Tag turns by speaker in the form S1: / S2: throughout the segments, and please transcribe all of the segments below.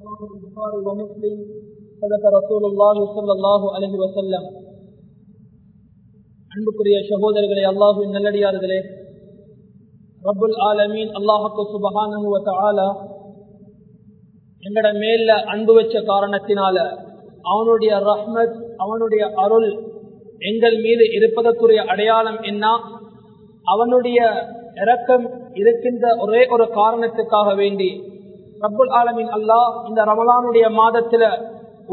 S1: البخاري ومسلم صدق رسول الله صلى الله عليه وسلم அன்புக்குரிய சகோதரர்களே அல்லாஹுவின் நல்லடியார்களே ரபுல் ஆலமீன் அல்லாஹுக்கு சுபஹானஹு வதஆலா எங்கட மேல அன்பு வச்ச காரணத்தினால அவனுடைய ரஹ்மத் அவனுடைய அருள் எங்கள் மீது இருப்பதற்குரிய அடையாளம் என்ன அவனுடைய இரக்கம் இருக்கின்ற ஒரே ஒரு காரணத்துக்காக வேண்டி ரப்புல் ஆலமின் அல்லாஹ் இந்த ரமலானுடைய மாதத்துல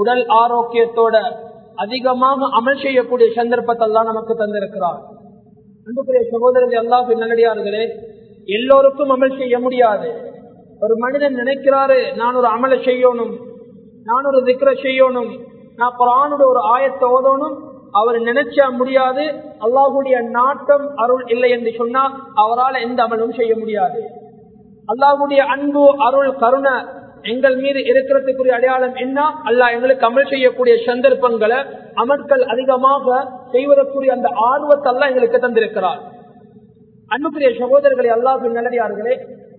S1: உடல் ஆரோக்கியத்தோட அதிகமாக அமல் செய்யக்கூடிய சந்தர்ப்பத்தெல்லாம் நமக்கு தந்திருக்கிறார். அன்புக்குரிய சகோதரர்கள் அல்லாஹ் நல்லடியார்களே எல்லோருக்கும் அமல் செய்ய முடியாது. ஒரு மனிதன் நினைக்கிறாரு நான் ஒரு அமலை செய்யணும் நான் ஒரு திக்ர செய்யணும் நான் குரானுடைய ஒரு ஆயத்தை ஓதணும். அவர் நினைச்சா முடியாது. அல்லாஹுடைய நாட்டம் அருள் இல்லை என்று சொன்னால் அவரால் எந்த அமலும் செய்ய முடியாது. அல்லாஹுடைய அன்பு அருள் கருணை எங்கள் மீது இருக்கிறதுக்குரிய அடையாளம் என்ன? அல்லாஹ் எங்களுக்கு அமல் செய்யக்கூடிய சந்தர்ப்பங்களை அமர்க்கள் அதிகமாக செய்வதற்குரிய அந்த ஆர்வத்தை எங்களுக்கு தந்திருக்கிறார். அன்புக்குரிய சகோதரர்களை அல்லாஹின் நல்லடியார்களே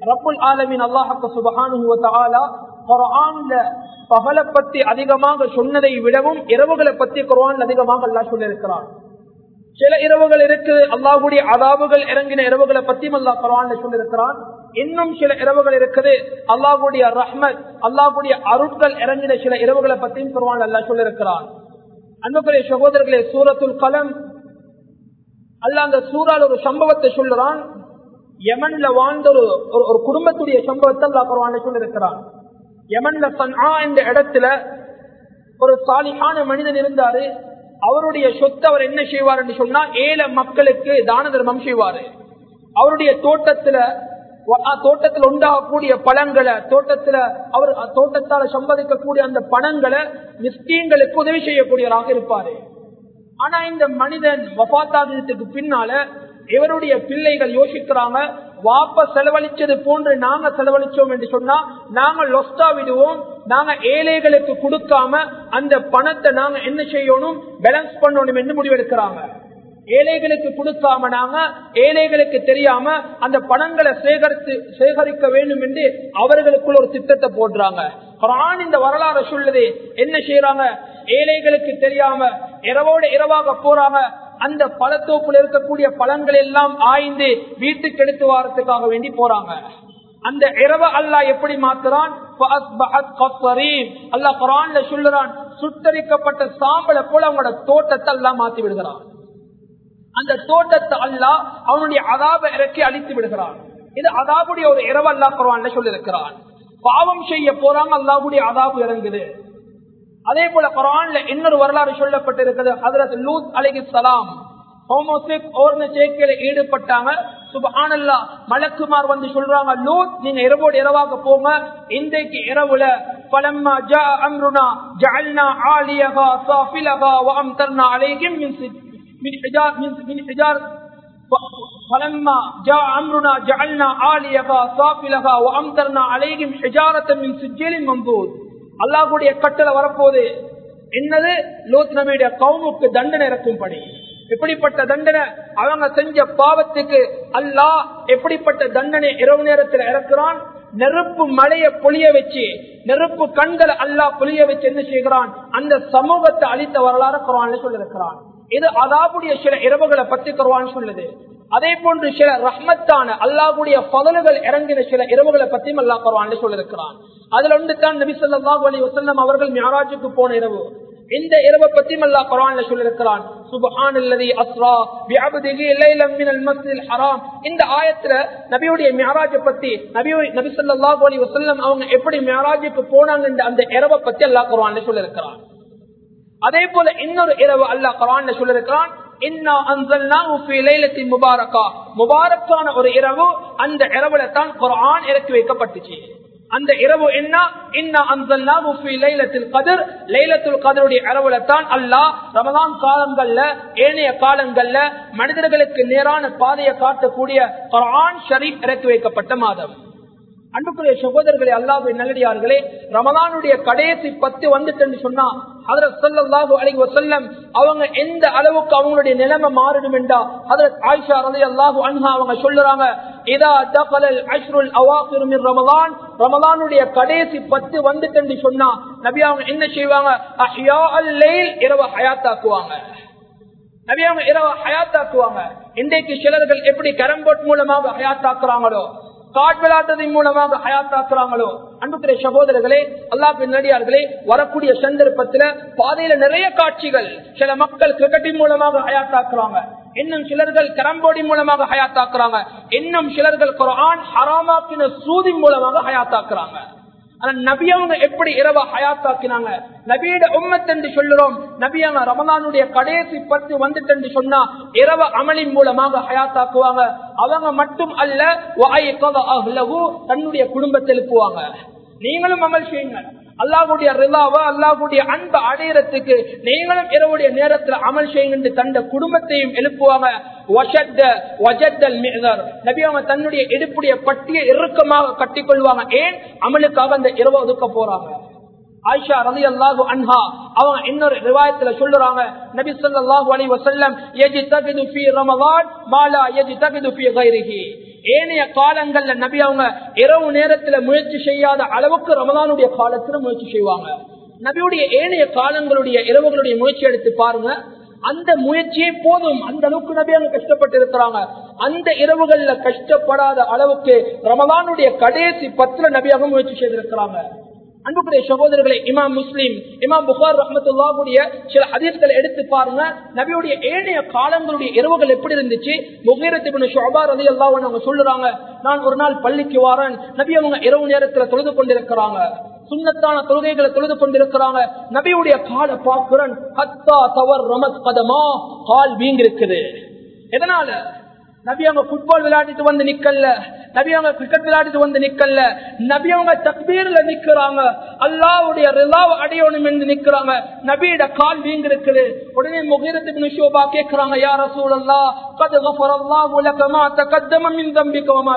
S1: ரப்புல் ஆலமின் அல்லாஹக்க சுபகானுவத்தாலா குரான்ல பகலை பத்தி அதிகமாக சொன்னதை விடவும் இரவுகளை பத்தி குரான் அதிகமாக அல்லா சொல்லியிருக்கிறான். சில இரவுகள் இருக்கு அல்லாஹுடைய அதாவுகள் இறங்கின இரவுகளை பத்தியும் அல்லாஹ் குரான் சொல்லியிருக்கிறான். இன்னும் சில இரவுகள் இருக்குது. அல்லாஹுடைய ரஹ்மத் அல்லாஹுடைய அருட்கள் இறங்கின சில இரவுகளை பத்தியும் குரான் அல்லா சொல்லியிருக்கிறான். அன்புக்குரிய சகோதரர்களே சூரத்துல் கலம் அல்ல அந்த சூறால் ஒரு சம்பவத்தை சொல்லுறான். யமன்ல வாழ்ந்த ஒரு ஒரு குடும்பத்துடைய சம்பவத்தை அல்லா குரான் சொல்லியிருக்கிறான். யமன்ல சன்ஹா என்ற இடத்துல ஒரு சாலிகான மனிதன் இருந்தாரு. அவருடைய சொத்து அவர் என்ன செய்வார் என்று சொன்னா ஏழை மக்களுக்கு தான தர்மம் செய்வாரு. அவருடைய தோட்டத்துல தோட்டத்தில் உண்டாகக்கூடிய பழங்களை தோட்டத்துல அவர் தோட்டத்தால சம்பாதிக்கக்கூடிய அந்த பணங்களை மிஸ்கீன்களுக்கு உதவி செய்யக்கூடியவராக இருப்பாரு. ஆனா இந்த மனிதன் வபாத்தாதத்துக்கு பின்னால இவருடைய பிள்ளைகள் யோசிக்கிறாங்க வாப்ப செலவழிச்சது போன்று நாங்க செலவழிச்சோம் என்று சொன்னா நாங்க லொஸ்டா விடுவோம் நாங்க ஏழைகளுக்கு கொடுக்காம அந்த பணத்தை நாங்க என்ன செய்யணும் பேலன்ஸ் பண்ணணும் என்று முடிவெடுக்கிறாங்க. ஏழைகளுக்கு கொடுக்காம நாங்க ஏழைகளுக்கு தெரியாம அந்த பணங்களை சேகரித்து சேகரிக்க வேண்டும் என்று அவர்களுக்குள்ள ஒரு திட்டத்தை போடுறாங்க. குரான் இந்த வரலாறு சொல்லுது. என்ன செய்யறாங்க ஏழைகளுக்கு தெரியாம இரவோடு இரவாக போறாங்க. அந்த பழத்தோப்புல இருக்கக்கூடிய பழங்கள் எல்லாம் ஆய்ந்து வீட்டுக்கு எடுத்து வாரத்துக்காக வேண்டி போறாங்க. அந்த இரவ அல்லா எப்படி மாத்துறான்? அல்லா குரான்ல சொல்லுறான் சுத்தரிக்கப்பட்ட சாம்பலை போல அவங்களோட தோட்டத்தை எல்லாம் மாத்தி விடுகிறான். அந்த தோட்டத்தை அல்லா அவனுடைய அதாப இறக்கி அழித்து விடுகிறான். இது அதாபுடைய ஒரு இரவு அல்லா குரான்ல சொல்லிருக்கிறான் பாவம் செய்ய போறாங்க அல்லாவுடைய அதாபு இறங்குது. அதே போல குரான்ல இன்னொரு வரலாறு சொல்லப்பட்டிருக்கிறது ஹதரத் லூத் அலிகி சலாம். ஹோமோசிக் ஓர்ன சேர்க்கையில ஈடுபட்டாங்க சுபஹானல்லா மலக்குமார் வந்து சொல்றாங்க லூத் நீங்க இரவோடு இரவாக போங்க இன்றைக்கு இரவுல பலம்மா ஜா அம்ருனா ஜஅல்னா ஆலியஹா சாஃபிலஹா வ அம்தர்னா அலைஹிம் மின் من حجار من, من حجار فلما جاء امرنا جعلنا عاليها سافلها وامطرنا عليهم حجاره من سجيل منضود அல்லாஹ்வுடைய கட்டளை வரப்போது என்னது லோத் நபியுடைய கவுமுக்கு தண்டனை இறக்கும்படி எப்படிப்பட்ட தண்டனை அவங்க செஞ்ச பாவத்துக்கு அல்லாஹ் எப்படிப்பட்ட தண்டனை இரவு நேரத்தில் இறக்குறான் நெருப்பு மழைய பொழிய வச்சு நெருப்பு கண்களை அல்லாஹ் பொழிய வச்சு என்ன செய்கிறான் அந்த சமூகத்தை அழித்த வரலாறு குரான் சொல்லிருக்கிறான் இது அதாவுடைய சில இரவுகளை பத்தி தருவான்னு சொல்லுது. அதே போன்று சில ரஹ்மத்தான அல்லாஹுடைய பதலுகள் இறங்கின சில இரவுகளை பத்தியும் அல்லா குருவான் சொல்லிருக்கிறான் அதுல ஒன்று தான் நபி அலி வசல்லம் அவர்கள் மியாராஜுக்கு போன இரவு. இந்த இரவை பத்தியும் அல்லா குரான்ல சொல்லிருக்கிறான் சுபஹான் அல்லதி அஸ்ரா பிஅப்திஹி லைலம் மினல் மஸ்ஜிதில் ஹராம். இந்த ஆயத்துல நபியுடைய மியராஜ் பத்தி நபி நபி ஸல்லல்லாஹு அலைஹி வஸல்லம் அவங்க எப்படி மியராஜுக்கு போனாங்க அந்த இரவை பத்தி அல்லாஹ் குர்ஆன்ல சொல்லிருக்கிறான் அதே போல இன்னொரு இரவு அல்லாஹ் குர்ஆன்ல சொல்லிருக்கிறான் இன்னா அன்சல்னாஹு ஃபீ லைலத்தின் முபாரக்கா. முபாரக்கான ஒரு இரவு அந்த இரவுல தான் குரான் இறக்கி வைக்கப்பட்டுச்சு. அந்த இரவு என்ன? இன்னா அன்சல்னாஹு ஃபீ லைலத்தில் கத்ர். லைலத்துல் கத்ருடைய இரவுல தான் அல்லாஹ் ரமலான் காலங்கள்ல ஏனைய காலங்கள்ல மனிதர்களுக்கு நேரான பாதையை காட்டக்கூடிய குரான் ஷரீப் இறக்கி வைக்கப்பட்ட மாதம். அன்புக்குரிய சகோதரர்களே அல்லாஹுவின் நல்லடியார்களே ரமதானுடைய கடைசி பத்து வந்துட்டு சொன்னா ஹதரத் ஸல்லல்லாஹு அலைஹி வஸல்லம் அவங்க எந்த அளவுக்கு அவங்களுடைய நிலைமை மாறிடும் என்றா ஹதரத் ஆயிஷா ரலியல்லாஹு அன்ஹா அவங்க சொல்லுறாங்க இதா தகலல் அஷ்ருல் அவாகிரு மின் ரமலான். ரமலானுடைய கடைசி பத்து வந்துட்டு சொன்னா நபி அவங்க என்ன செய்வாங்க? அஹ்யா அல்லைல் இரவு ஹயாத்தாக்குவாங்க. நபி அவங்க இரவு ஹயாத்தாக்குவாங்க. இன்றைக்கு சிலர்கள் எப்படி கரம்போட் மூலமாக ஹயாத்தாக்குறாங்களோ காட் விளையாட்டத்தின் மூலமாக ஹயாத்தாக்குறாங்களோ அன்புக்குரிய சகோதரர்களே அல்லாஹ் நடிகார்களே வரக்கூடிய சந்தர்ப்பத்துல பாதையில நிறைய காட்சிகள் சில மக்கள் கிரிக்கெட்டின் மூலமாக ஹயாத்தாக்குறாங்க இன்னும் சிலர்கள் கரம்போடி மூலமாக ஹயாத்தாக்குறாங்க இன்னும் சிலர்கள் குரான் ஹராமாக்கின சூதி மூலமாக ஹயாத்தாக்குறாங்க ஆனா நபி எப்படி இரவ ஹயாத்தாக்கினாங்க? நபியோட உம்மத் என்று சொல்லுறோம். நபி அவங்க ரமலானுடைய கடைசி பத்து வந்துட்டு சொன்னா இரவ அமலின் மூலமாக ஹயாத்தாக்குவாங்க. அவங்க மட்டும் அல்ல தன்னுடைய குடும்பத்தை எழுப்புவாங்க நீங்களும் அமல் செய்யுங்க அல்லாஹுடைய ரிலாவா அல்லாஹுடைய அன்பை அடையறதுக்கு நீங்களும் இரவுடைய நேரத்தில் அமல் செய்யுங்க தந்த குடும்பத்தையும் எழுப்புவாங்க. நபி தன்னுடைய இடுப்புடைய பட்டியை இறுக்கமாக கட்டிக்கொள்வாங்க. ஏன்? அமலுக்காக அந்த இரவு ஒதுக்க போறாங்க. ஆயிஷா ரவி அல்லாஹு அன்ஹா அவங்க இன்னொரு ரிவாயத்துல சொல்லுறாங்க. நபி சொல்லு அலி வசல்லம் எஜி தகுது பி ரமவான் மாலா எஜி தகுது ஃபீ கைரிஹி. ஏனைய காலங்கள்ல நபி அவங்க இரவு நேரத்துல முயற்சி செய்யாத அளவுக்கு ரமதானுடைய காலத்துல முயற்சி செய்வாங்க. நபியுடைய ஏனைய காலங்களுடைய இரவுகளுடைய முயற்சி எடுத்து பாருங்க. அந்த முயற்சியே போதும். அந்த அளவுக்கு நபி அவங்க கஷ்டப்பட்டு இருக்கிறாங்க. அந்த இரவுகள்ல கஷ்டப்படாத அளவுக்கு ரமதானுடைய கடைசி பத்துல நபியாக முயற்சி செய்திருக்கிறாங்க. அன்புக்குரிய சகோதரர்களை இமாம் முஸ்லீம் இமாம் புகார் ரஹமத்துல்லாவுடைய சில அதிர்களை எடுத்து பாருங்க. நபியுடைய ஏனைய காலங்களுடைய இரவுகள் எப்படி இருந்துச்சு? முகீரத்து ஷோபார் அலி அல்லா அவங்க சொல்லுறாங்க நான் ஒரு நாள் பள்ளிக்கு வாரன். நபி அவங்க இரவு நேரத்துல தொழுது கொண்டிருக்கிறாங்க. சுண்ணத்தான தொழுகைகளை தொழுது கொண்டிருக்கிறாங்க. நபியுடைய கால பாக்குறன் கத்தா தவர் ரமத் கதமா. கால் வீங்கிருக்குது எதனால? நபி அவங்க புட்பால் விளையாடிட்டு வந்து நிக்கல்ல. நபி அவங்க கிரிக்கெட் விளையாடிட்டு வந்து நிக்கல்ல. நபி அவங்க தக்பீர்ல நிக்கிறாங்க. அல்லாவுடைய ரிலாவ் அடையணும் என்று நிக்கிறாங்க. நபியோட கால் வீங்க இருக்குது உடனே முகீரத்து ஷோபா கேட்கிறாங்க யார சூழல்லா கது கஃபரல்லாஹு லக மா தகத்தம மின் தம்பிக வ மா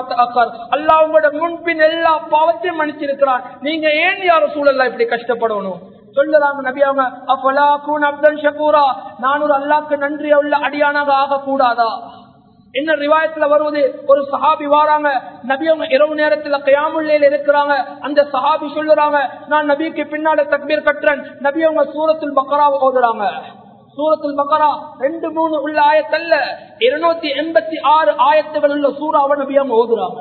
S1: அல்லாஹ் உங்களோட முன்பின் எல்லா பாவத்தையும் மன்னிச்சிருக்கிறான் நீங்க ஏன் யார சூழல்லா இப்படி கஷ்டப்படணும்? சொல்லுறாங்க நபி அவங்க அப்பலா கூன் அப்தன் ஷகூரா நான் ஒரு அல்லாக்கு நன்றி உள்ள அடியானாக ஆகக்கூடாதா? என்ன ரிவாயத்துல வருவது? ஒரு சஹாபி வாராங்க நபி அவங்க இரவு நேரத்துல கயாமுள்ளையில இருக்கிறாங்க அந்த சஹாபி சொல்லுறாங்க நான் நபிக்கு பின்னால தக்பீர் கட்டுறேன். நபி அவங்க சூரத்தில் பக்கராவை ஓதுறாங்க. சூரத்தில் பக்கரா ரெண்டு மூணு உள்ள ஆயத்தல்ல இருநூத்தி எண்பத்தி ஆறு ஆயத்துகள் உள்ள சூறாவை நபி அவங்க ஓதுறாங்க.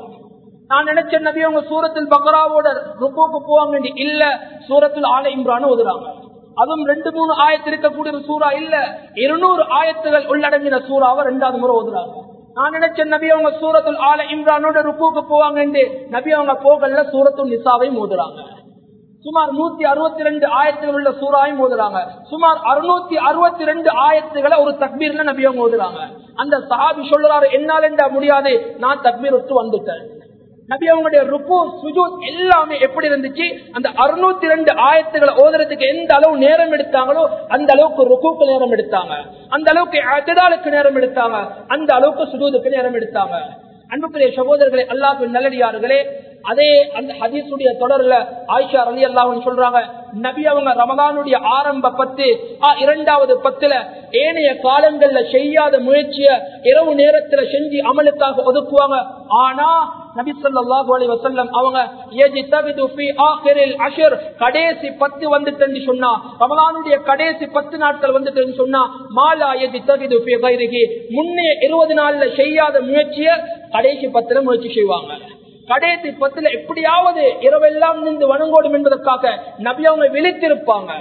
S1: நான் நினைச்ச நபி அவங்க சூரத்தில் பக்கராவோட ருக்குக்கு போவாங்க இல்ல சூரத்தில் ஆலை இம்ரான் ஓதுறாங்க. அதுவும் ரெண்டு மூணு ஆயத்து இருக்கக்கூடிய சூறா இல்ல இருநூறு ஆயத்துகள் உள்ளடங்கின சூறாவை ரெண்டாவது முறை ஓதுறாங்க. நான் நினைச்ச நபி அவங்க சூரத்துல் ஆல இம்ரானோட ருக்குக்கு போவாங்க நபி அவங்க போகல சூரத்துல் நிசாவையும் மோதுறாங்க. சுமார் நூத்தி அறுபத்தி ரெண்டு ஆயத்தில் உள்ள சூறாவையும் ஓதுறாங்க சுமார் அறுநூத்தி அறுபத்தி ரெண்டு ஆயத்துகளை ஒரு தக்பீர்ல நபி அவங்க ஓதுறாங்க அந்த சஹாபி சொல்றாரு என்னால் என்றா முடியாது நான் தக்பீர் விட்டு வந்துட்டேன். நபி அவங்களுடைய ருப்பு சுஜூத் எல்லாமே எப்படி இருந்துச்சு? அந்த அறுநூத்தி ரெண்டு ஆயத்துகளை ஓதுறதுக்கு எந்த அளவு நேரம் எடுத்தாங்களோ அந்த அளவுக்கு ருக்குக்கு நேரம் எடுத்தாங்க. அந்த அளவுக்கு அஜதாலுக்கு நேரம் எடுத்தாங்க. அந்த அளவுக்கு சுஜூதுக்கு நேரம் எடுத்தாங்க. அன்புக்குரிய சகோதரர்களே அல்லாஹ் நல்லடியார்களே அதே அந்த ஹதீஸுடைய தொடர்ல ஆயிஷா அலி அல்லாஹ் சொல்றாங்க நபி அவங்க ரமதானுடைய ஆரம்ப பத்து இரண்டாவது பத்துல ஏனைய காலங்கள்ல செய்யாத முயற்சிய இரவு நேரத்துல செஞ்சு அமலுக்காக ஒதுக்குவாங்க. ஆனா நபி சொல்லாஹு அலி வசல்லம் அவங்க கடைசி பத்து வந்துட்டு சொன்னா ரமலானுடைய கடைசி பத்து நாட்கள் வந்துட்டு சொன்னா மாலா எஜி தகுது முன்னே இருபது நாள்ல செய்யாத முயற்சிய கடைசி பத்துல முயற்சி செய்வாங்க. கடைசி பத்துல எப்படியாவது இரவெல்லாம் நின்று வணங்கோடும் என்பதற்காக நபி அவங்க விழித்திருப்பாங்க.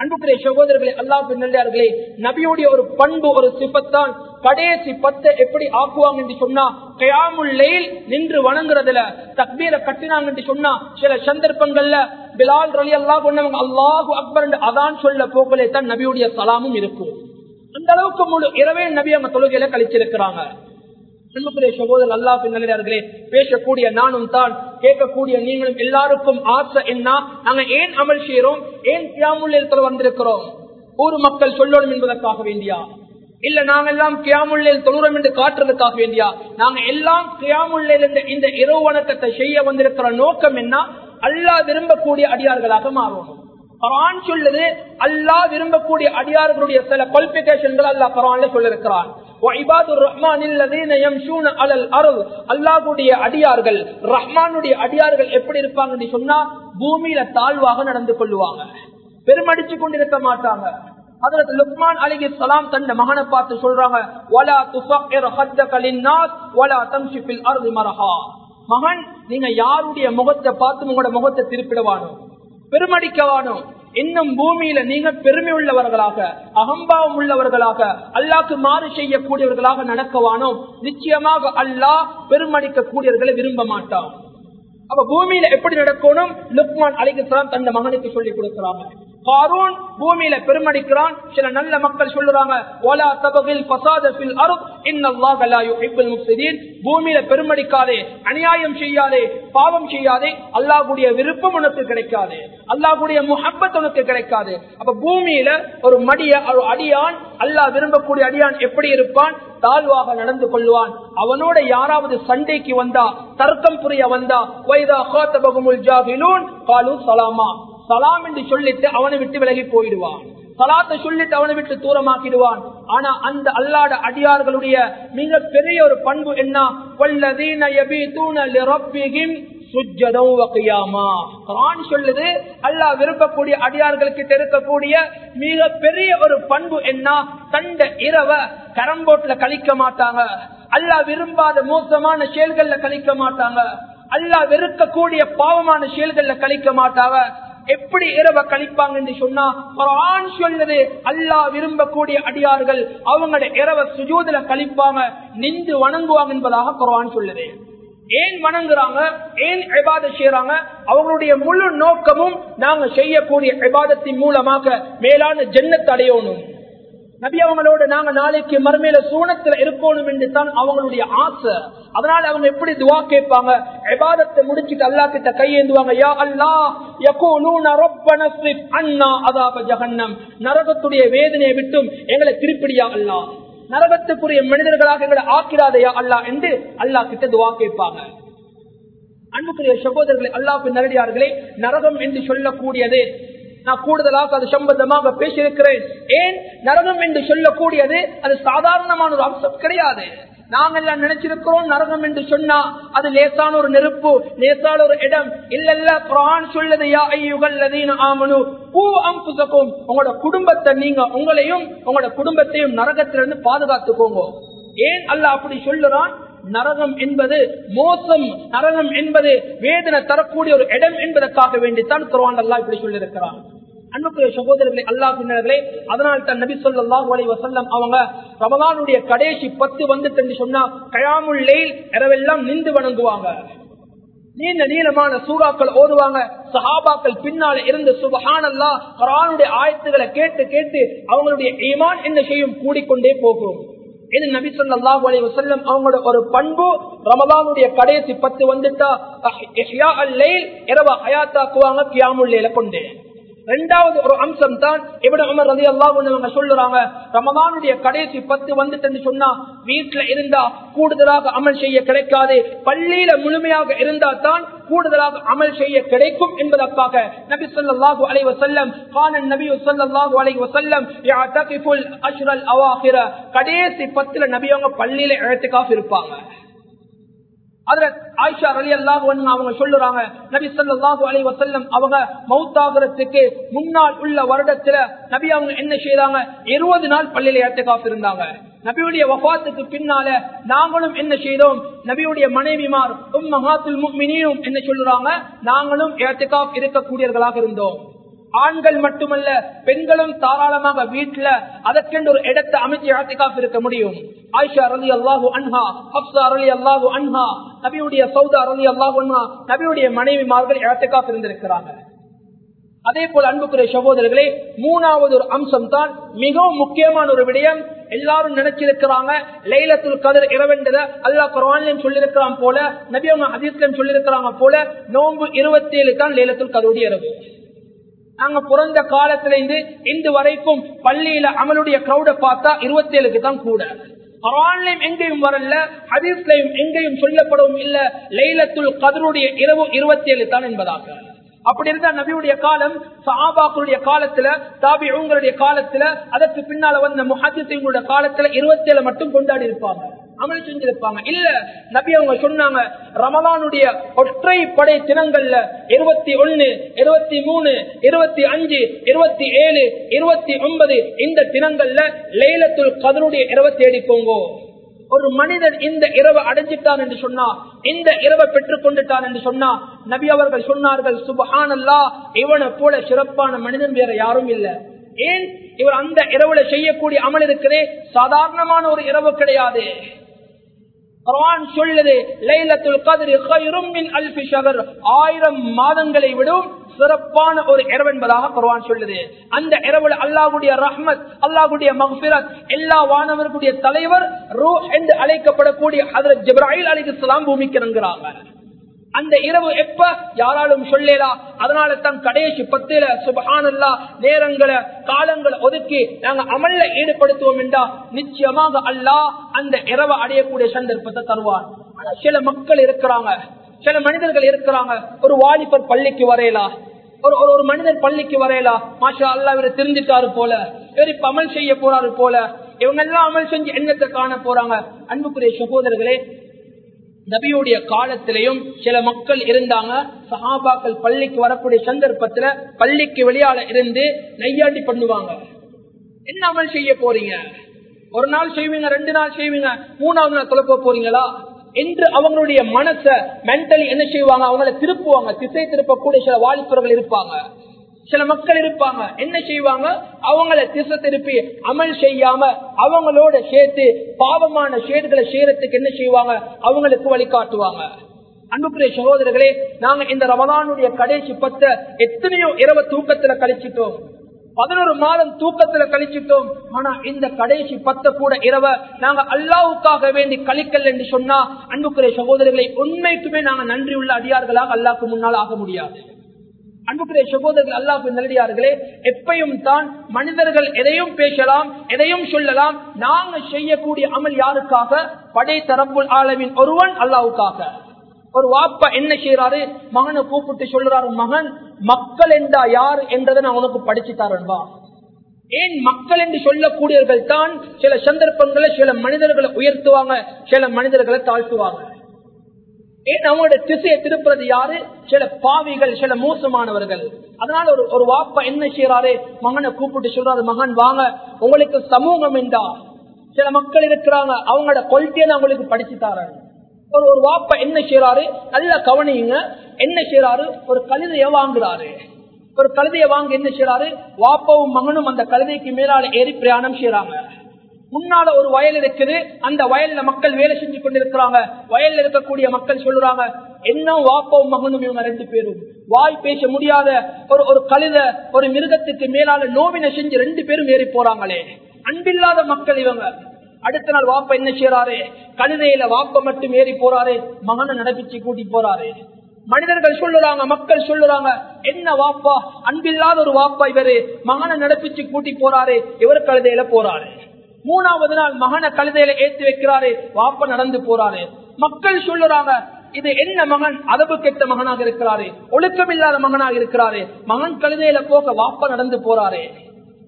S1: அன்புக்குரிய சகோதரர்களே அல்லாஹ் நல்லார்களே நபியுடைய ஒரு பண்பு ஒரு சிப்பத்தான் கடைசி பத்தை எப்படி ஆக்குவாங்க என்று சொன்னா கயாமுல்லையில் நின்று வணங்குறதுல தக்பீரை கட்டினாங்க என்று சொன்னா சில சந்தர்ப்பங்கள்ல பிலால் ரலி அல்லா கொண்டவங்க அல்லாஹு அக்பர் அதான் சொல்ல போகலே தான் நபியுடைய சலாமும் இருக்கும். அந்த அளவுக்கு முழு இரவே நபி அவங்க தொழுகையில கழிச்சிருக்கிறாங்க. அன்புக்குரிய சகோதரர் அல்லா பின்னர்களே பேசக்கூடிய நானும் தான் கேட்கக்கூடிய நீங்களும் எல்லாருக்கும் ஆசை என்ன? நாங்க ஏன் அமல் செய்யறோம் ஏன் கியாமுல்லில் வந்திருக்கிறோம்? ஊர் மக்கள் சொல்லணும் என்பதற்காக வேண்டியா? இல்ல நாங்க எல்லாம் கியாமுல்லில் தொழுறோம் என்று காட்டுறதுக்காக வேண்டியா? நாங்க எல்லாம் கியாமுல்லில் இந்த இரவு வணக்கத்தை செய்ய வந்திருக்கிற நோக்கம் என்ன? அல்லா விரும்பக்கூடிய அடியார்களாக மாறும் பரான் சொல்லுது அல்லா விரும்பக்கூடிய அடியார்களுடைய சில குவாலிபிகேஷன்கள் அல்லா பரான்ல சொல்லிருக்கிறான் அல்லாஹுடைய அடியார்கள் ரஹ்மானுடைய அடியார்கள் எப்படி இருப்பாங்கன்னு சொன்னா பூமியில தாழ்வாக நடந்து கொள்ளுவாங்க. பெருமடிச்சு கொண்டிருக்க மாட்டாங்க. அதற்கு லுக்மான் அலிகி சலாம் தந்த மகனை பார்த்து சொல்றாங்க ஒலா துஃபக்கிர் ஹத்தக லின்னாஸ் வலா தம்ஷி ஃபில் மரஹா. மகன் நீங்க யாருடைய முகத்தை பார்த்து உங்களோட முகத்தை திருப்பிடவானோ? பெருமடிக்கவானோ? இன்னும் பூமியில நீங்க பெருமை உள்ளவர்களாக அகம்பாவம் உள்ளவர்களாக அல்லாக்கு மாறு செய்யக்கூடியவர்களாக நடக்கவானோ நிச்சயமாக அல்லாஹ் பெருமடிக்க கூடியவர்களை விரும்ப மாட்டான். அப்ப பூமியில எப்படி நடக்கணும்? லுக்மான் அலிகலாம் தந்த மகனுக்கு சொல்லிக் கொடுக்கிறாங்க. காரூன் பூமியில பெருமடிக்கிறான். சில நல்ல மக்கள் சொல்லுறாங்க ஓலா தபகில் பசாத ஃபில் அருள் இன்னல்லாஹ் லா யுஹிப்புல் முஃப்ஸிதீன் பூமியில பெருமடிக்காதே அநியாயம் செய்யாதே பாவம் செய்யாதே அல்லாஹ்வுடைய விருப்பம் உனக்கு கிடைக்காது அல்லாஹ்வுடைய முஹப்பத் உனக்கு கிடைக்காது. அப்ப பூமியில ஒரு மடிய ஒரு அடியான் அல்லாஹ் விரும்பக்கூடிய அடியான் எப்படி இருப்பான்? தாழ்வாக நடந்து கொள்வான். அவனோட யாராவது சண்டைக்கு வந்தா தர்க்கம் புரிய வந்தா வைதா காத்தபகுமுல் ஜாகிலூன் காலு சலாமா. சலாம் என்று சொல்லிட்டு அவனை விட்டு விலகி போயிடுவான். சலாத்தை சொல்லிட்டு அவனை விட்டு தூரமாக்கிடுவான். ஆனா அந்த அல்லாட அடியார்களுடைய மிக பெரிய ஒரு பண்பு என்ன? வல்லதீன யபீதூன லிரப்பிஹிம் சுஜ்ஜதம் வகியாமா. குர்ஆன் சொல்லுது அல்லாஹ் விரும்பக்கூடிய அடியார்களுக்கு இருக்கக்கூடிய மிக பெரிய ஒரு பண்பு என்ன? தண்ட இரவ கரம்போட்ல கழிக்க மாட்டாங்க. அல்லாஹ் விரும்பாத மோசமான செயல்கள்ல கழிக்க மாட்டாங்க. அல்லாஹ் வெறுக்கக்கூடிய பாவமான செயல்கள்ல கழிக்க மாட்டாங்க. எப்படி இரவ கழிப்பாங்க என்று சொன்னா குரான் சொல்லுது அல்லாஹ் விரும்பக்கூடிய அடியார்கள் அவங்களோட இரவ சுஜூதுல கழிப்பாங்க நின்று வணங்குவாங்க என்பதாக குரான் சொல்லுது. ஏன் வணங்குறாங்க? ஏன் எபாத செய்யறாங்க அவங்களுடைய முழு நோக்கமும் நாங்க செய்யக்கூடிய எபாதத்தின் மூலமாக மேலான ஜன்னத்தை அடையணும். நபி அவங்களோட நாங்க நாளைக்கு மறுமையில சூனத்துல இருக்கணும் என்று தான் அவங்களுடைய ஆசை. அதனால அவங்க எப்படி துவா கேட்பாங்க? எபாதத்தை முடிச்சிட்டு அல்லா கிட்ட கையேந்துவாங்க யா அல்லா அண்ணா அதாப ஜகன்னம் நரகத்துடைய வேதனையை விட்டும் எங்களை திருப்பிடியா அல்லா நரகத்துக்குரிய மனிதர்களாக எங்களை ஆக்கிராதையா அல்லா என்று அல்லா கிட்ட துவா கேட்பாங்க. அன்புக்குரிய சகோதரர்களை அல்லாஹ் நரடியார்களே நரகம் என்று சொல்லக்கூடியது நான் கூடுதலாக அது சம்பந்தமாக பேசியிருக்கிறேன். ஏன்? நரகம் என்று சொல்லக்கூடியது அது சாதாரணமான ஒரு அம்சம் கிடையாது. நாங்கள் எல்லாம் நினைச்சிருக்கிறோம் நரகம் என்று சொன்னா அது லேசான ஒரு நெருப்பு லேசான ஒரு இடம். இல்ல இல்ல குரான் சொல்லது யா ஐயுகள் ஆமனு பூ அம்புசக்கும். உங்களோட குடும்பத்தை நீங்க உங்களையும் உங்களோட குடும்பத்தையும் நரகத்திலிருந்து பாதுகாத்துக்கோங்க. ஏன் அல்ல அப்படி சொல்லுறான்? நரகம் என்பது மோசம் நரகம் என்பது வேதனை தரக்கூடிய ஒரு இடம் என்பதற்காக வேண்டித்தான் குர்ஆன் அல்லா இப்படி சொல்லியிருக்கிறான். அன்புக்குரிய சகோதரர்களே அல்லாஹ் பின்னர்களே அதனால் தன் நபி சொல்லாஹு அலைஹி வசல்லம் அவங்க ரமலானுடைய கடைசி பத்து வந்துட்டு சொன்னா கயாமுள்ளே இரவெல்லாம் நின்று வணங்குவாங்க. நீண்ட நீளமான சூறாக்கள் ஓடுவாங்க சஹாபாக்கள் பின்னால் இருந்து சுபஹானல்லா குரானுடைய ஆயத்துகளை கேட்டு கேட்டு அவங்களுடைய ஈமான் என்ன செய்யும்? கூடிக்கொண்டே போகும். இது நபி சொல்லாஹு அலி வசல்லம் அவங்களோட ஒரு பண்பு. ரமதானுடைய கடைசி பத்து வந்துட்டா. இஹ்யா இரவ ஹயாத்தாக்குவாங்க கியாமுல் லைல கொண்டு. ரெண்டாவது ஒரு அம்சம் தான் இவட உமர் ரதி அல்லாஹ் சொல்லுறாங்க ரமதானுடைய கடைசி பத்து வந்துட்டு சொன்னா வீட்டுல இருந்தா கூடுதலாக அமல் செய்ய கிடைக்காது பள்ளியில முழுமையாக இருந்தா தான் கூடுதலாக அமல் செய்ய கிடைக்கும் என்பதற்காக நபி சொல்லாஹு அலை வசல்லம் கானன் நபி சொல்லாஹு அலை வசல்லம் கடைசி பத்துல நபி அவங்க பள்ளியில இடத்துக்காக இருப்பாங்க. ஆயிஷா அலி அல்லாஹ் அவங்க சொல்லுறாங்க நபி சொல்லாஹு அலி வசல்லம் அவங்க மவுத்தாகிறதுக்கு முன்னால் உள்ள வருடத்துல நபி அவங்க என்ன செய்யறாங்க இருபது நாள் பள்ளியில ஏத்தகாப் இருந்தாங்க. நபியுடைய வபாத்துக்கு பின்னால நாங்களும் என்ன செய்தோம்? நபியுடைய மனைவிமார் உம்மஹாத்துல் முஃமினீனும் என்ன சொல்லுறாங்க? நாங்களும் ஏத்தகாப் இருக்கக்கூடியவர்களாக இருந்தோம். ஆண்கள் மட்டுமல்ல பெண்களும் தாராளமாக வீட்டுல அதற்கென்று ஒரு இடத்தை அமைச்சு ஏத்திகாப் இருக்க முடியும். ஆயிஷா ரலி அல்லாஹு அன்ஹா ஹப்சா ரலி அல்லாஹு அன்ஹா நபியுடைய சௌதா ரலி அல்லாஹு அன்ஹா நபியுடைய மனைவிமார்கள் ஏத்திகாப் இருந்திருக்கிறாங்க அதே போல அன்புக்குரிய சகோதரர்களே மூணாவது ஒரு அம்சம் தான் மிகவும் முக்கியமான ஒரு விடயம். எல்லாரும் நினைச்சிருக்கிறாங்க லைலத்துல் கதர் இரவென்றத அல்லாஹ் குரான்லயும் சொல்லியிருக்கிறான் போல நபி அவங்க ஹதீஸ்லயும் சொல்லியிருக்கிறாங்க போல நோன்பு இருபத்தி ஏழு தான் லைலத்துல் கதருடைய இரவு. நாங்க பிறந்த காலத்துல இருந்து இன்று வரைக்கும் பள்ளியில அமலுடைய கிரௌட பார்த்தா இருபத்தி ஏழுக்கு தான் கூட. குரான்லயும் எங்கேயும் வரல ஹதீஸ்லயும் எங்கேயும் சொல்லப்படவும் இல்ல. லைலத்துல் கதருடைய இரவு இருபத்தி ஏழு தான் என்பதாக. அப்படி இருந்தா நபியுடைய காலம் சாபாக்களுடைய காலத்துல தாபி உங்களுடைய காலத்துல அதற்கு பின்னால வந்த முஹாத்திங்களுடைய காலத்துல இருபத்தி ஏழு மட்டும் கொண்டாடி இருப்பாங்க. அமல் செஞ்சிருப்பாங்க. இல்ல நபி அவங்க சொன்னாங்க ரமலானுடைய ஒற்றை படை தினங்கள்ல இருபத்தி ஒன்னு இருபத்தி மூணு இருபத்தி அஞ்சு இருபத்தி ஏழு இருபத்தி ஒன்பது இந்த தினங்கள்ல லைலத்துல் கதனுடைய இரவை போங்கோ. ஒரு மனிதன் இந்த இரவை அடைஞ்சிட்டான் என்று சொன்னா இந்த இரவை பெற்றுக் கொண்டுட்டான் என்று சொன்னா நபி அவர்கள் சொன்னார்கள் சுபஹானல்லா இவனை போல சிறப்பான மனிதன் வேற யாரும் இல்லை. ஏன்? இவர் அந்த இரவுல செய்யக்கூடிய அமல் இருக்கிறே சாதாரணமான ஒரு இரவு கிடையாது. குர்ஆன் சொல்லுது லைலத்துல் கத்ரி கைரும் மின் அல்ஃபி ஷஹர் ஆயிரம் மாதங்களை விடும் சிறப்பான ஒரு இரவு என்பதாக குர்ஆன் சொல்லுது அந்த இரவுல அல்லாஹ்வுடைய ரஹ்மத் அல்லாஹ்வுடைய மக்ஃபிரத் எல்லா வானவர்களுடைய தலைவர் ரூஹ் என்று அழைக்கப்படக்கூடிய ஹஜ்ரத் ஜிப்ராயில் அலைஹிஸ்ஸலாம் பூமிக்கு இறங்குறாங்க அந்த இரவு எப்ப யாராலும் சொல்லலா? அதனால தான் கடைசி பத்தில சுபஹானல்லா நேரங்களை காலங்களை ஒதுக்கி நாங்க அமல்ல ஈடுபடுத்துவோம் என்றா நிச்சயமாக அல்லாஹ் அந்த இரவை அடையக்கூடிய சந்தர்ப்பத்தை தருவார். ஆனா சில மக்கள் இருக்கிறாங்க சில மனிதர்கள் இருக்கிறாங்க ஒரு வாலிபர் பள்ளிக்கு வரையலா? ஒரு ஒரு ஒரு மனிதன் பள்ளிக்கு வரையலா? மாஷா அல்லா இவரை தெரிஞ்சிட்டாரு போல இவர் இப்ப அமல் செய்ய போறாரு போல இவங்க எல்லாம் அமல் செஞ்சு எண்ணத்தை காண போறாங்க? அன்புக்குரிய சகோதரர்களே நபியுடைய காலத்திலையும் சில மக்கள் இருந்தாங்க. சஹாபாக்கள் பள்ளிக்கு வரக்கூடிய சந்தர்ப்பத்துல பள்ளிக்கு வெளியால இருந்து நையாண்டி பண்ணுவாங்க. என்ன அமல் செய்ய போறீங்க? ஒரு நாள் செய்வீங்க ரெண்டு நாள் செய்வீங்க மூணாவது நாள் தொலைப்ப போறீங்களா? என்று அவங்களுடைய மனசை மென்டலி என்ன செய்வாங்க? அவங்கள திருப்புவாங்க. திசை திருப்பக்கூடிய சில வாலிபர்கள் இருப்பாங்க. சில மக்கள் இருப்பாங்க. என்ன செய்வாங்க? அவங்கள திசை திருப்பி அமல் செய்யாம அவங்களோட சேர்த்து பாவமான சேடுகளை செய்யறதுக்கு என்ன செய்வாங்க? அவங்களுக்கு வழிகாட்டுவாங்க அன்புக்குரிய சகோதரர்களே நாங்க இந்த ரமதானுடைய கடைசி பத்த எத்தனையோ இரவு தூக்கத்துல கழிச்சிட்டோம். பதினோரு மாதம் தூக்கத்துல கழிச்சிட்டோம். ஆனா இந்த கடைசி பத்த கூட இரவ நாங்க அல்லாவுக்காக வேண்டி கழிக்கல் என்று சொன்னா அன்புக்குரிய சகோதரர்களை உண்மைக்குமே நாங்க நன்றி உள்ள அடியார்களாக அல்லாக்கு முன்னால் ஆக முடியாது. அன்புக்குரிய சகோதரர்கள் அல்லாஹ் நல்லடியார்களே எப்பையும் தான் மனிதர்கள் எதையும் பேசலாம் எதையும் சொல்லலாம் நாங்க செய்யக்கூடிய அமல் யாருக்காக? படை தரப்புல் ஆளவின் ஒருவன் அல்லாவுக்காக ஒரு வாப்பா என்ன செய்யறாரு மகனை கூப்பிட்டு சொல்றாரு மகன் மக்கள் என்றா யார் என்றதை நான் உனக்கு படிச்சு தரேன்பா ஏன் மக்கள் என்று சொல்லக்கூடியவர்கள் தான் சில சந்தர்ப்பங்களை சில மனிதர்களை உயர்த்துவாங்க சில மனிதர்களை தாழ்த்துவாங்க? அவங்களோட திசையை திருப்புறது யாரு? சில பாவிகள் சில மோசமானவர்கள். அதனால ஒரு ஒரு வாப்பா என்ன செய்யறாரு மகனை கூப்பிட்டு சொல்றாரு மகன் வாங்க. உங்களுக்கு சமூகம் என்றா சில மக்கள் இருக்கிறாங்க. அவங்களோட கொள்கையை அவங்களுக்கு படிச்சு தரேன். ஒரு ஒரு வாப்பா என்ன செய்யறாரு நல்லா கவனியுங்க என்ன செய்யறாரு ஒரு கழுதைய வாங்குறாரு. ஒரு கழுதைய வாங்க என்ன செய்யறாரு வாப்பாவும் மகனும் அந்த கழுதைக்கு மேலால ஏறி பிரயாணம் செய்யறாங்க முன்னால ஒரு வயல் இருக்குது. அந்த வயல்ல மக்கள் வேலை செஞ்சு கொண்டிருக்கிறாங்க. வயல்ல இருக்கக்கூடிய மக்கள் சொல்றாங்க என்ன வாப்பவும் மகனும் இவங்க ரெண்டு பேரும்? வாய் பேச முடியாத ஒரு ஒரு கழுத ஒரு மிருகத்துக்கு மேலால நோவினை செஞ்சு ரெண்டு பேரும் ஏறி போறாங்களே. அன்பில்லாத மக்கள் இவங்க. அடுத்த நாள் வாப்ப என்ன செய்யறாரு கழுதையில வாப்ப மட்டும் ஏறி போறாரு மகனை நடப்பிச்சு கூட்டி போறாரு. மனிதர்கள் சொல்லுறாங்க மக்கள் சொல்லுறாங்க என்ன வாப்பா? அன்பில்லாத ஒரு வாப்பா இவரு. மகனை நடப்பிச்சு கூட்டி போறாரு இவர் கழுதையில போறாரு. மூணாவது நாள் மகனை கழுதையில ஏற்றி வைக்கிறாரு வாப்ப நடந்து போறாரு. மக்கள் சொல்லுறாங்க இது என்ன மகன்? அளவு கெட்ட மகனாக இருக்கிறாரு. ஒழுக்கம் இல்லாத மகனாக இருக்கிறாரு. மகன் கழுதையில போக வாப்ப நடந்து போறாரு.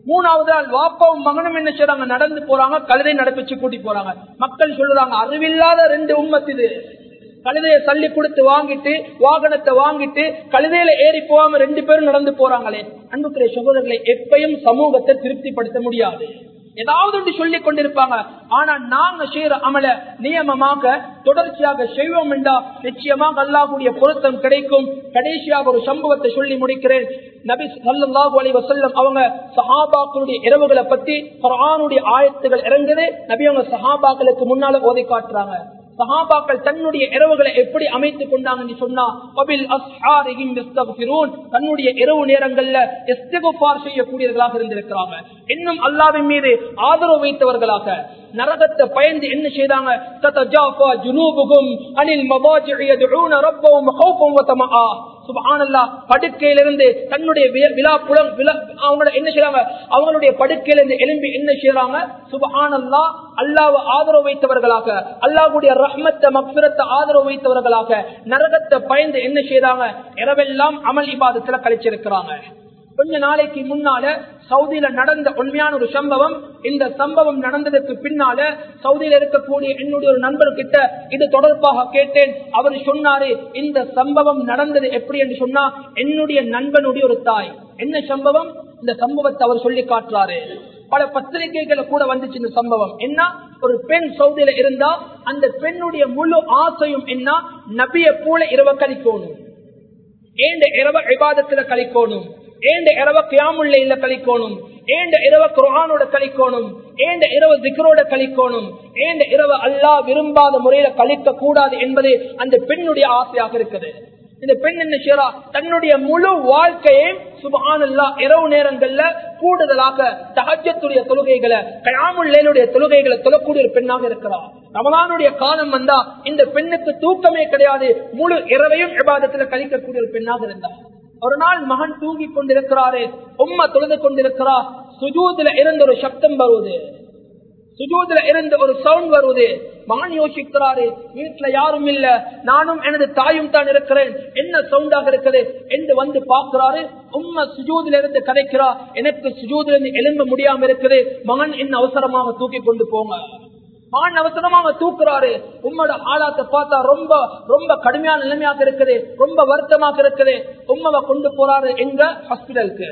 S1: மூணாவது நாள் வாப்பாவும் மகனும் என்ன செய்யறாங்க நடந்து போறாங்க கழுதை நடப்பிச்சு கூட்டி போறாங்க. மக்கள் சொல்லுறாங்க அறிவில்லாத ரெண்டு உண்மத்து இது. கழுதையை தள்ளி கொடுத்து வாங்கிட்டு வாகனத்தை வாங்கிட்டு கழுதையில ஏறி போகாம ரெண்டு பேரும் நடந்து போறாங்களே. அன்புக்குரிய சகோதரர்களை எப்பயும் சமூகத்தை திருப்திப்படுத்த முடியாது. ஏதாவது ஒன்று சொல்லிக் கொண்டிருப்பாங்க. ஆனா நாங்க செய்யற அமல நியமமாக தொடர்ச்சியாக செய்வோம் என்றா நிச்சயமாக அல்லாஹுடைய பொருத்தம் கிடைக்கும். கடைசியாக ஒரு சம்பவத்தை சொல்லி முடிக்கிறேன். நபி சல்லாஹூ அலி வசல்லம் அவங்க சஹாபாக்களுடைய இரவுகளை பத்தி குரானுடைய ஆயத்துகள் இறங்குது. நபி அவங்க சஹாபாக்களுக்கு முன்னால ஓதை காட்டுறாங்க. சகாபாக்கள் தன்னுடைய இரவுகளை எப்படி அமைத்துக் கொண்டாங்கன்னு சொன்னா தன்னுடைய இரவு நேரங்கள்ல எஸ்திகுபார் செய்யக்கூடியவர்களாக இருந்திருக்கிறாங்க. இன்னும் அல்லாவின் மீது ஆதரவு வைத்தவர்களாக நரகத்தை பயந்து என்ன செய்தாங்க? சுபானல்லா படுக்கையிலிருந்து தன்னுடைய வி- விழா புலம் விழா அவங்க என்ன செய்யறாங்க அவங்களுடைய படுக்கையிலிருந்து எழும்பி என்ன செய்யறாங்க சுபானல்லா அல்லாவை ஆதரவு வைத்தவர்களாக அல்லாஹ்வுடைய ரஹ்மத்தை மக்ஃபிரத்தை ஆதரவு வைத்தவர்களாக நரகத்தை பயந்து என்ன செய்யறாங்க இரவெல்லாம் அமல் இபாதத்துல கழிச்சிருக்கிறாங்க. கொஞ்ச நாளைக்கு முன்னால சவுதியில நடந்த உண்மையான ஒரு சம்பவம் இந்த சம்பவம் நடந்ததற்கு பின்னால சவுதியில இருக்கக்கூடிய என்னுடைய ஒரு நண்பர் கிட்ட இது தொடர்பாக கேட்டேன். அவர் சொன்னாரு இந்த சம்பவம் நடந்தது எப்படி என்று சொன்னா என்னுடைய நண்பனுடைய ஒரு தாய். என்ன சம்பவம்? இந்த சம்பவத்தை அவர் சொல்லி காட்டுறாரு. பல பத்திரிகைகளை கூட வந்துச்சு இந்த சம்பவம். என்ன? ஒரு பெண் சவுதியில இருந்தா அந்த பெண்ணுடைய முழு ஆசையும் என்ன? நபிய போல இரவ கழிக்கணும். ஏண்ட இரவ விவாதத்துல கழிக்கணும். ஏண்ட இரவ இல்ல கழிக்கணும்? ஏண்ட இரவ குரானோட கழிக்கணும்? ஏண்ட இரவு திக்ரோட கழிக்கணும்? ஏண்ட இரவு அல்லாஹ் விரும்பாத முறையில கழிக்க கூடாது என்பது அந்த பெண்ணுடைய ஆசையாக இருக்குது. இந்த பெண் என்ன செய்யறா தன்னுடைய முழு வாழ்க்கையை சுபஹானல்லா இரவு நேரங்கள்ல கூடுதலாக தகஜத்துடைய தொழுகைகளை கயாமுள்ளேனுடைய தொழுகைகளை தொழக்கூடிய ஒரு பெண்ணாக இருக்கிறார் ரமலானுடைய காலம் வந்தா இந்த பெண்ணுக்கு தூக்கமே கிடையாது. முழு இரவையும் விவாதத்துல கழிக்கக்கூடிய ஒரு பெண்ணாக இருந்தார் ஒரு நாள் மகன் தூங்கி கொண்டிருக்கிறாரு உம்மா தொழுது கொண்டிருக்கிறார் சுஜூதுல இருந்து ஒரு சப்தம் வருவது. சுஜூதுல இருந்து ஒரு சவுண்ட் வருவது. மகன் யோசிக்கிறாரு வீட்டுல யாரும் இல்ல நானும் எனது தாயும் தான் இருக்கிறேன் என்ன சவுண்டாக இருக்குது என்று வந்து பார்க்கிறாரு. உம்மா சுஜூதுல இருந்து கதைக்கிறா எனக்கு சுஜூதுல இருந்து எழும்ப முடியாம இருக்குது மகன் என்ன அவசரமாக தூக்கி கொண்டு போங்க. மாணவத்தனமாக தூக்குறாரு. உம்மோட ஆளாத்தை பார்த்தா ரொம்ப ரொம்ப கடுமையான நிலைமையாக இருக்குது ரொம்ப வருத்தமாக இருக்குது. உம்மவை கொண்டு போறாரு எங்க? ஹாஸ்பிட்டலுக்கு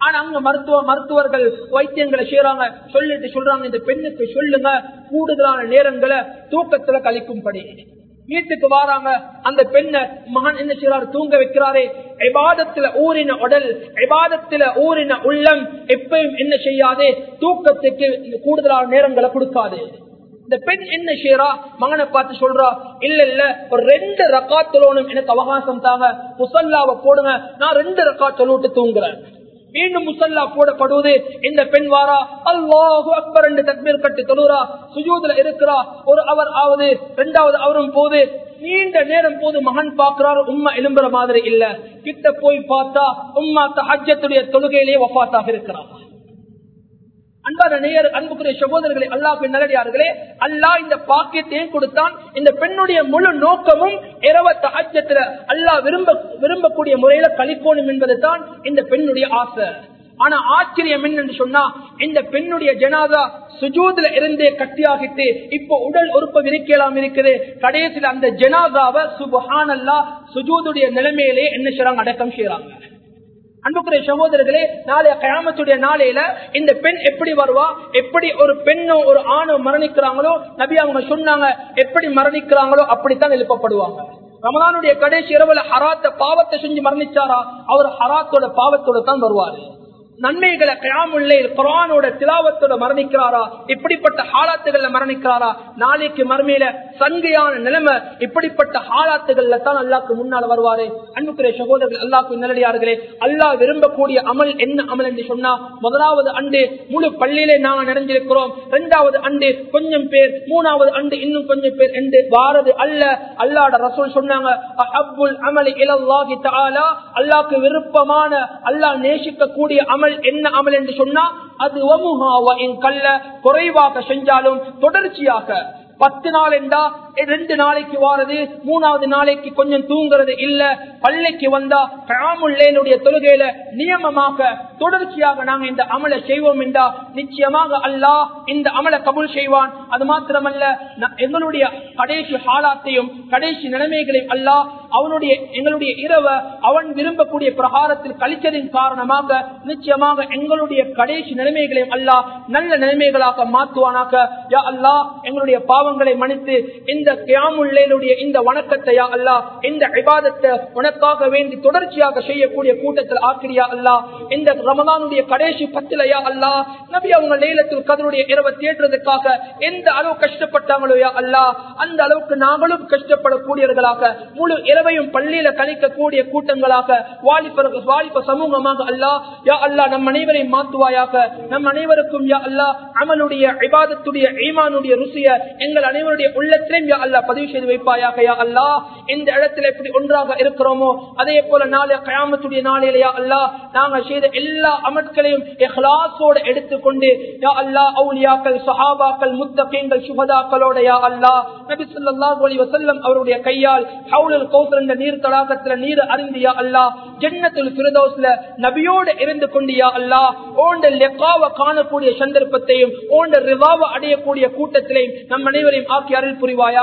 S1: ஆனா அங்க மருத்துவ மருத்துவர்கள் வைத்தியங்களை செய்யறாங்க சொல்லிட்டு சொல்றாங்க இந்த பெண்ணுக்கு சொல்லுங்க கூடுதலான நேரங்களை தூக்கத்துல கழிக்கும்படி. வீட்டுக்கு வாராங்க. அந்த பெண்ணை மகன் என்ன செய்யறாரு தூங்க வைக்கிறாரே. எபாதத்துல ஊறின உடல் எபாதத்துல ஊறின உள்ளம் எப்பயும் என்ன செய்யாதே. தூக்கத்துக்கு கூடுதலான நேரங்களை கொடுக்காது. இந்த பெண் என்ன செய்யறா மகனை பார்த்து சொல்றா இல்ல இல்ல ஒரு ரெண்டு ரக்கா தொழணும் எனக்கு அவகாசம் தாங்க. முசல்லாவை போடுங்க. நான் ரெண்டு ரக்கா தொழுவிட்டு தூங்குறேன். மீண்டும் முசல்லா போடப்படுவது இந்த பெண் வாரா? அல்லாஹு அக்பர் என்று தக்பீர் கட்டி தொழுறா? சுஜூதுல இருக்கிறா? ஒரு அவர் ஆவது இரண்டாவது அவரும் போது நீண்ட நேரம் போது மகன் பாக்குறாரு உம்மா எலும்புற மாதிரி இல்ல. கிட்ட போய் பார்த்தா உம்மா தஹஜத்துடைய தொழுகையிலேயே வஃபாத்தாக இருக்கிறார் அன்பான நேயர் அன்புக்குரிய சகோதரர்களே அல்லாஹ் நல்லடியார்களே அல்லாஹ் இந்த பாக்கியத்தையும் கொடுத்தான். இந்த பெண்ணுடைய முழு நோக்கமும் இரவ தஹஜத்துல அல்லாஹ் விரும்ப விரும்பக்கூடிய முறையில கழிக்கணும் என்பது தான் இந்த பெண்ணுடைய ஆசை. ஆனா ஆச்சரியம் என்னன்னு சொன்னா இந்த பெண்ணுடைய ஜனாதா சுஜூதுல இருந்தே கட்டியாகிட்டு இப்போ உடல் உறுப்பு விரிக்கலாம் இருக்குது. கடைசியில் அந்த ஜனாதாவை சுபஹானல்லா சுஜூதுடைய நிலைமையிலே என்ன செய்றாங்க? அடக்கம் செய்யறாங்க அன்புக்குரிய சகோதரர்களே நாளைய கயாமத்துடைய நாளையில இந்த பெண் எப்படி வருவா? எப்படி ஒரு பெண்ணோ ஒரு ஆணோ மரணிக்கிறாங்களோ? நபி அவங்க சொன்னாங்க எப்படி மரணிக்கிறாங்களோ அப்படித்தான் எழுப்பப்படுவாங்க. ரமலானுடைய கடைசி இரவுல ஹராத்த பாவத்தை செஞ்சு மரணிச்சாரா? அவர் ஹராத்தோட பாவத்தோட தான் வருவாரு. நன்மைகளை கயாமுல்லை குரானோட திலாவத்தோட மரணிக்கிறாரா? இப்படிப்பட்ட ஹாலாத்துகள்ல மரணிக்கிறாரா? நாளைக்கு மறுமையில சங்கையான நிலைமை இப்படிப்பட்ட ஹாலாத்துகள்ல தான் அல்லாக்கு முன்னால வருவாரு. அன்புக்குரிய சகோதரர்கள் அல்லாக்கு நிலடியார்களே அல்லாஹ் விரும்பக்கூடிய அமல் என்ன அமல் என்று சொன்னா முதலாவது அண்டு முழு பள்ளியிலே நாங்க நிறைஞ்சிருக்கிறோம். இரண்டாவது அண்டு கொஞ்சம் பேர் மூணாவது அண்டு இன்னும் கொஞ்சம் பேர் என்று வாரது அல்ல. அல்லாட ரசூல் சொன்னாங்க அஹப்புல் அமலி இலல்லாஹி தாலா அல்லாஹ்க்கு விருப்பமான அல்லாஹ் நேசிக்கக்கூடிய அமல் என்ன அமல் என்று சொன்னா அது குறைவாக செஞ்சாலும் தொடர்ச்சியாக பத்து நாள் என்றா ரெண்டு நாளைக்கு வாரது மூணாவது நாளைக்கு கொஞ்சம் தூங்குறது இல்ல. பள்ளிக்கு வந்தா கிராமுல்லேனுடைய தொழுகையில நியமமாக தொடர்ச்சியாக நாங்க இந்த அமலை செய்வோம் என்றா நிச்சயமாக அல்லாஹ் இந்த அமலை கபுல் செய்வான். அது மாத்திரமல்ல எங்களுடைய கடைசி ஹாலாத்தையும் கடைசி நிலைமைகளையும் அல்லாஹ் அவனுடைய எங்களுடைய இரவ அவன் விரும்பக்கூடிய பிரகாரத்தில் கழிச்சதின் காரணமாக நிச்சயமாக எங்களுடைய கடைசி நிலைமைகளையும் அல்லாஹ் நல்ல நிலைமைகளாக மாற்றுவானாக. யா அல்லாஹ் எங்களுடைய பாவங்களை மன்னித்து இந்த இந்த கியாமுள்ளேனுடைய இந்த வணக்கத்தை யா இந்த விவாதத்தை உனக்காக வேண்டி தொடர்ச்சியாக செய்யக்கூடிய கூட்டத்தில் ஆக்கிரியா அல்லாஹ். இந்த ரமதானுடைய கடைசி பத்திலையா யா அல்லா நபி அவங்க லேலத்தில் கதனுடைய இரவை தேடுறதுக்காக எந்த அளவு கஷ்டப்பட்டாங்களோயா அல்லா அந்த அளவுக்கு நாங்களும் கஷ்டப்படக்கூடியவர்களாக முழு இரவையும் பள்ளியில கழிக்கக்கூடிய கூட்டங்களாக வாலிபர்கள் வாலிப சமூகமாக அல்லா யா அல்லா நம் அனைவரையும் மாத்துவாயாக. நம் அனைவருக்கும் யா அல்லா அமலுடைய விவாதத்துடைய ஈமானுடைய ருசிய எங்கள் அனைவருடைய உள்ளத்திலையும் யா அல்லா பதிவு செய்து வைப்பாயாக யா அல்லா இந்த இடத்துல எப்படி ஒன்றாக இருக்கிறோமோ அதே போல நாளை கயாமத்துடைய நாளையிலயா அல்லா நாங்கள் செய்த எல்லா அமட்களையும் இஹ்லாஸோட எடுத்துக்கொண்டு யா அல்லா அவுலியாக்கள் சஹாபாக்கள் முத்தகீங்கள் சுபதாக்களோட யா அல்லா நபி சொல்லாஹ் அலி வசல்லம் அவருடைய கையால் ஹவுலுல் கௌசர் என்ற நீர் தடாகத்துல நீர் அறிந்து யா அல்லா ஜன்னத்துல் ஃபிர்தௌஸ்ல நபியோடு இருந்து கொண்டு யா அல்லா ஓண்ட லெக்காவ காணக்கூடிய சந்தர்ப்பத்தையும் ஓண்ட ரிவாவ அடையக்கூடிய கூட்டத்திலையும் நம் அனைவரையும் ஆக்கி அருள் புரிவாயா?